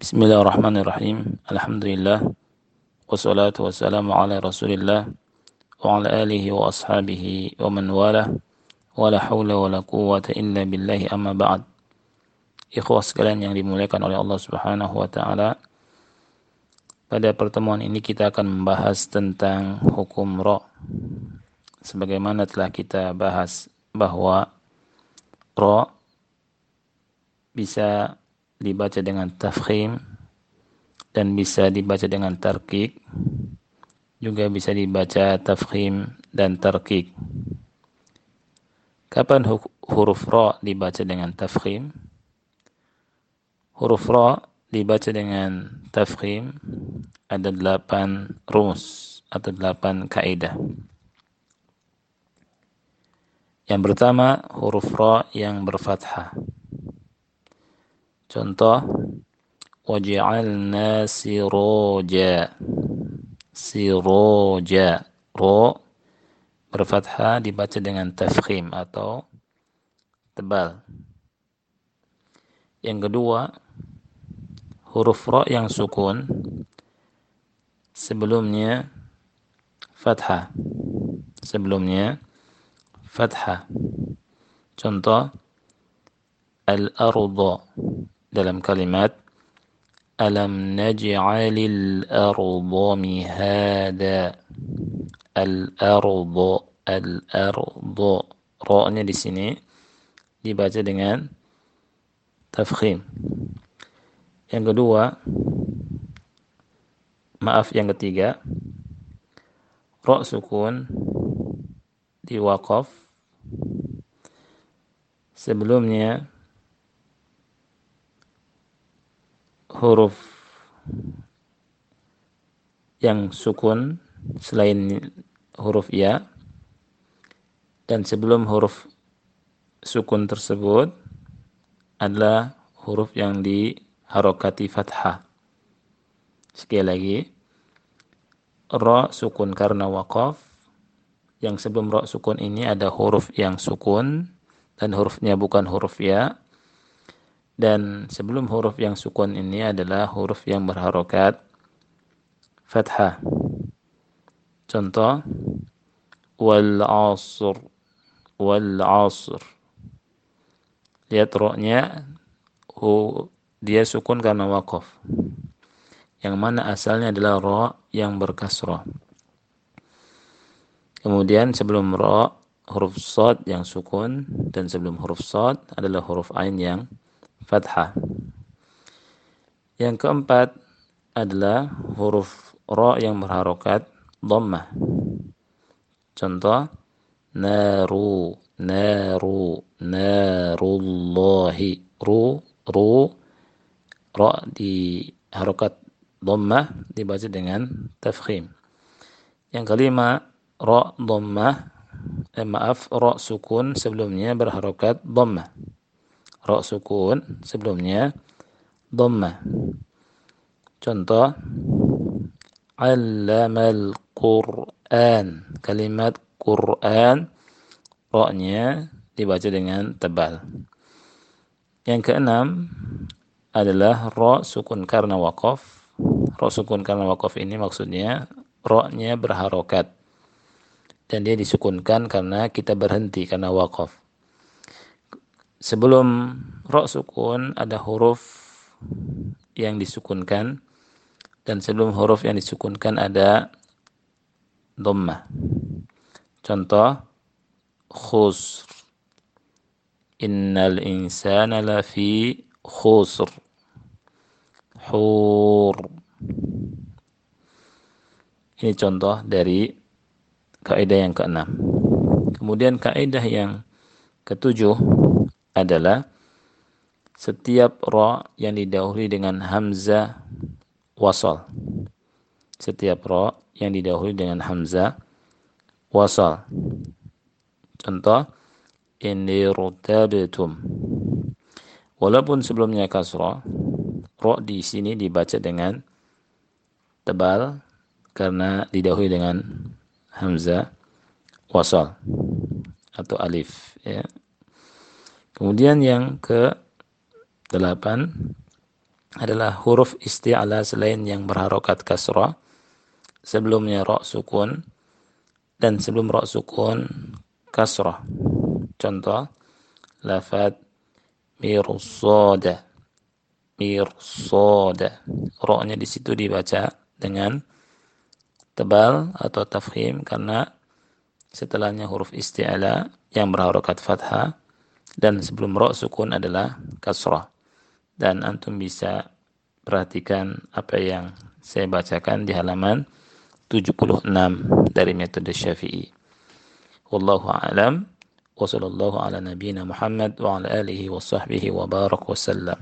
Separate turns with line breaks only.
Bismillahirrahmanirrahim. Alhamdulillah. Wassalatu wassalamu ala rasulillah wa ala alihi wa ashabihi wa man wala wa la hawla wa la quwwata illa billahi amma ba'd. Ikhwah sekalian yang dimuliakan oleh Allah Subhanahu wa taala. Pada pertemuan ini kita akan membahas tentang hukum ro. Sebagaimana telah kita bahas bahwa ro bisa dibaca dengan tafkhim dan bisa dibaca dengan tarkik. Juga bisa dibaca tafkhim dan tarkik. Kapan huruf ra dibaca dengan tafkhim? Huruf ra dibaca dengan tafkhim ada delapan rumus atau delapan kaidah. Yang pertama huruf ra yang berfathah Contoh waj'alna siroja. Siroja. Ro berfathah dibaca dengan tafkhim atau tebal. Yang kedua, huruf ro yang sukun sebelumnya fathah. Sebelumnya fathah. Contoh al-ardu dalam kalimat alam naj'alil arda mihada. Al arda al arda ra-nya di sini dibaca dengan tafkhim. Yang kedua maaf yang ketiga ra sukun di waqaf. Sebelumnya huruf yang sukun selain huruf ya dan sebelum huruf sukun tersebut adalah huruf yang diharokati fathah. Sekali lagi, ro sukun karena wakaf. Yang sebelum ro sukun ini ada huruf yang sukun dan hurufnya bukan huruf ya dan sebelum huruf yang sukun ini adalah huruf yang berharokat fathah. Contoh wal asr wal asr. Lihat roknya dia sukun karena wakaf. Yang mana asalnya adalah ro yang berkasrah. Kemudian sebelum ro huruf sod yang sukun dan sebelum huruf sod adalah huruf ain yang fathah. Yang keempat adalah huruf ra yang berharokat dhammah. Contoh naru naru narullahi ru ru ra di harokat dhammah dibaca dengan tafkhim. Yang kelima ra dhammah eh, maaf ra sukun sebelumnya berharokat dhammah ro sukun sebelumnya dhamma. Contoh Allamal Qur'an. Kalimat Qur'an ro-nya dibaca dengan tebal. Yang keenam adalah ro sukun karena wakaf. Ro sukun karena wakaf ini maksudnya ro-nya berharokat. Dan dia disukunkan karena kita berhenti karena wakaf sebelum ro sukun ada huruf yang disukunkan dan sebelum huruf yang disukunkan ada dhammah. Contoh khusr. Innal insana lafi khusr. Hur. Ini contoh dari kaidah yang keenam. Kemudian kaidah yang ketujuh adalah setiap ra yang didahului dengan hamzah wasal. Setiap ra yang didahului dengan hamzah wasal. Contoh ini rutabtum. Walaupun sebelumnya kasrah, ra di sini dibaca dengan tebal karena didahului dengan hamzah wasal atau alif ya Kemudian yang ke delapan adalah huruf isti'ala selain yang berharokat kasrah. Sebelumnya ra sukun dan sebelum ra sukun kasrah. Contoh lafad mirsada. Mirsada. Ra-nya di situ dibaca dengan tebal atau tafhim karena setelahnya huruf isti'ala yang berharokat fathah dan sebelum ra sukun adalah kasrah dan antum bisa perhatikan apa yang saya bacakan di halaman 76 dari metode Syafi'i. Wallahu a'lam wa sallallahu ala nabiyyina Muhammad wa ala alihi wa sahbihi wa barak wa sallam.